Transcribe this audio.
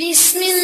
بسم الله